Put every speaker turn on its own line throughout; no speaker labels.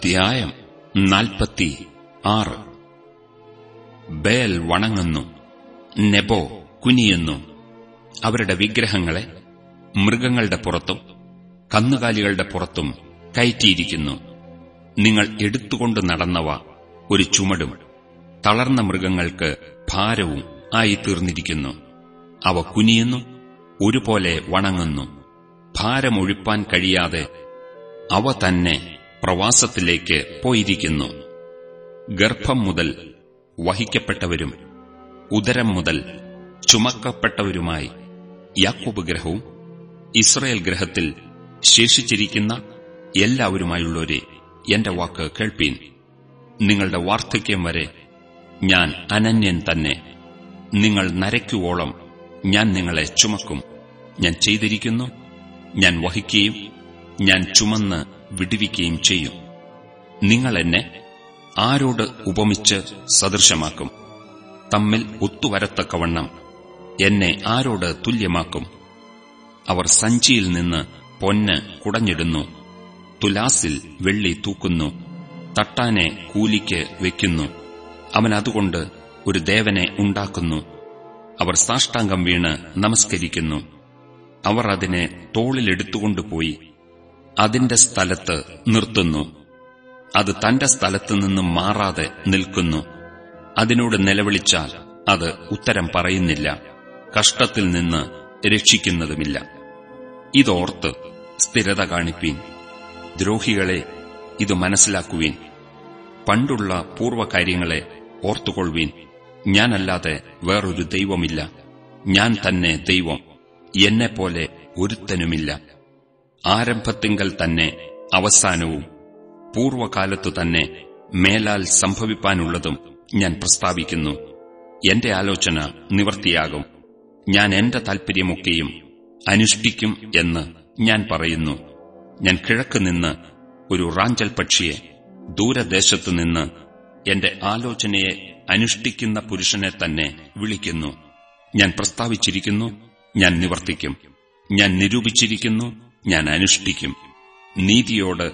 അധ്യായം നാൽപ്പത്തി ആറ് ബേൽ വണങ്ങുന്നു നെബോ കുനിയുന്നു. അവരുടെ വിഗ്രഹങ്ങളെ മൃഗങ്ങളുടെ പുറത്തും കന്നുകാലികളുടെ പുറത്തും കയറ്റിയിരിക്കുന്നു. നിങ്ങൾ എടുത്തുകൊണ്ട് നടന്നവ ഒരു ചുമടും തളർന്ന മൃഗങ്ങൾക്ക് ഭാരവും ആയി തീർന്നിരിക്കുന്നു അവ കുനിയുന്നു ഒരുപോലെ വണങ്ങുന്നു. ഭാരമൊഴിപ്പാൻ കഴിയാതെ അവ തന്നെ പ്രവാസത്തിലേക്ക് പോയിരിക്കുന്നു. ഗർഭം മുതൽ വഹിക്കപ്പെട്ടവരും ഉദരം മുതൽ ചുമക്കപ്പെട്ടവരുമായി യാക്കോബ് ഗ്രഹവും ഇസ്രയേൽ ഗ്രഹത്തിൽ ശേഷിച്ചിരിക്കുന്ന എല്ലാവരുമായുള്ളവരെ എന്റെ വാക്ക് കേൾപ്പീൻ. നിങ്ങളുടെ വാർദ്ധക്യം വരെ ഞാൻ അനന്യൻ തന്നെ. നിങ്ങൾ നരയ്ക്കുവോളം ഞാൻ നിങ്ങളെ ചുമക്കും. ഞാൻ ചെയ്തിരിക്കുന്നു ഞാൻ വഹിക്കുകയും ഞാൻ ചുമന്ന് വിടുവിക്കുകയും ചെയ്യും. നിങ്ങൾ എന്നെ ആരോട് ഉപമിച്ച് സദൃശമാക്കും? തമ്മിൽ ഒത്തുവരത്തക്കവണ്ണം എന്നെ ആരോട് തുല്യമാക്കും? അവർ സഞ്ചിയിൽ നിന്ന് പൊന്ന് കുടഞ്ഞിടുന്നു തുലാസിൽ വെള്ളി തൂക്കുന്നു തട്ടാനെ കൂലിക്ക് വെക്കുന്നു. അവൻ അതുകൊണ്ട് ഒരു ദേവനെ ഉണ്ടാക്കുന്നു. അവർ സാഷ്ടാംഗം വീണ് നമസ്കരിക്കുന്നു. അവർ അതിനെ തോളിലെടുത്തുകൊണ്ടുപോയി അതിന്റെ സ്ഥലത്ത് നിർത്തുന്നു. അത് തന്റെ സ്ഥലത്തു നിന്നും മാറാതെ നിൽക്കുന്നു. അതിനോട് നിലവിളിച്ചാൽ അത് ഉത്തരം പറയുന്നില്ല. കഷ്ടത്തിൽ നിന്ന് രക്ഷിക്കുന്നതുമില്ല. ഇതോർത്ത് സ്ഥിരത കാണിപ്പീൻ. ദ്രോഹികളെ ഇത് മനസ്സിലാക്കുവീൻ. പണ്ടുള്ള പൂർവകാര്യങ്ങളെ ഓർത്തുകൊള്ളുവീൻ. ഞാനല്ലാതെ വേറൊരു ദൈവമില്ല. ഞാൻ തന്നെ ദൈവം. എന്നെപ്പോലെ ഒരുത്തനുമില്ല. ആരംഭത്തിങ്കൽ തന്നെ അവസാനവും പൂർവകാലത്തു തന്നെ മേലാൽ സംഭവിപ്പാനുള്ളതും ഞാൻ പ്രസ്താവിക്കുന്നു. എന്റെ ആലോചന നിവർത്തിയാകും. ഞാൻ എന്റെ താൽപ്പര്യമൊക്കെയും അനുഷ്ഠിക്കും എന്ന് ഞാൻ പറയുന്നു. ഞാൻ കിഴക്ക് നിന്ന് ഒരു റാഞ്ചൽ പക്ഷിയെ ദൂരദേശത്തു നിന്ന് എന്റെ ആലോചനയെ അനുഷ്ഠിക്കുന്ന പുരുഷനെ തന്നെ വിളിക്കുന്നു. ഞാൻ പ്രസ്താവിച്ചിരിക്കുന്നു ഞാൻ നിവർത്തിക്കും. ഞാൻ നിരൂപിച്ചിരിക്കുന്നു ഞാൻ അനുഷ്ഠിക്കും. നീതിയോട്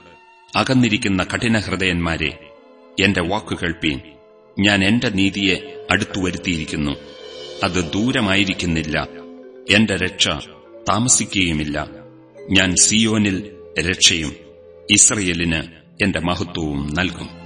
അകന്നിരിക്കുന്ന കഠിനഹൃദയന്മാരെ എന്റെ വാക്കു കേൾപ്പീൻ. ഞാൻ എന്റെ നീതിയെ അടുത്തുവരുത്തിയിരിക്കുന്നു അത് ദൂരമായിരിക്കുന്നില്ല. എന്റെ രക്ഷ താമസിക്കുകയുമില്ല. ഞാൻ സിയോനിൽ രക്ഷയും ഇസ്രയേലിന് എന്റെ മഹത്വവും നൽകും.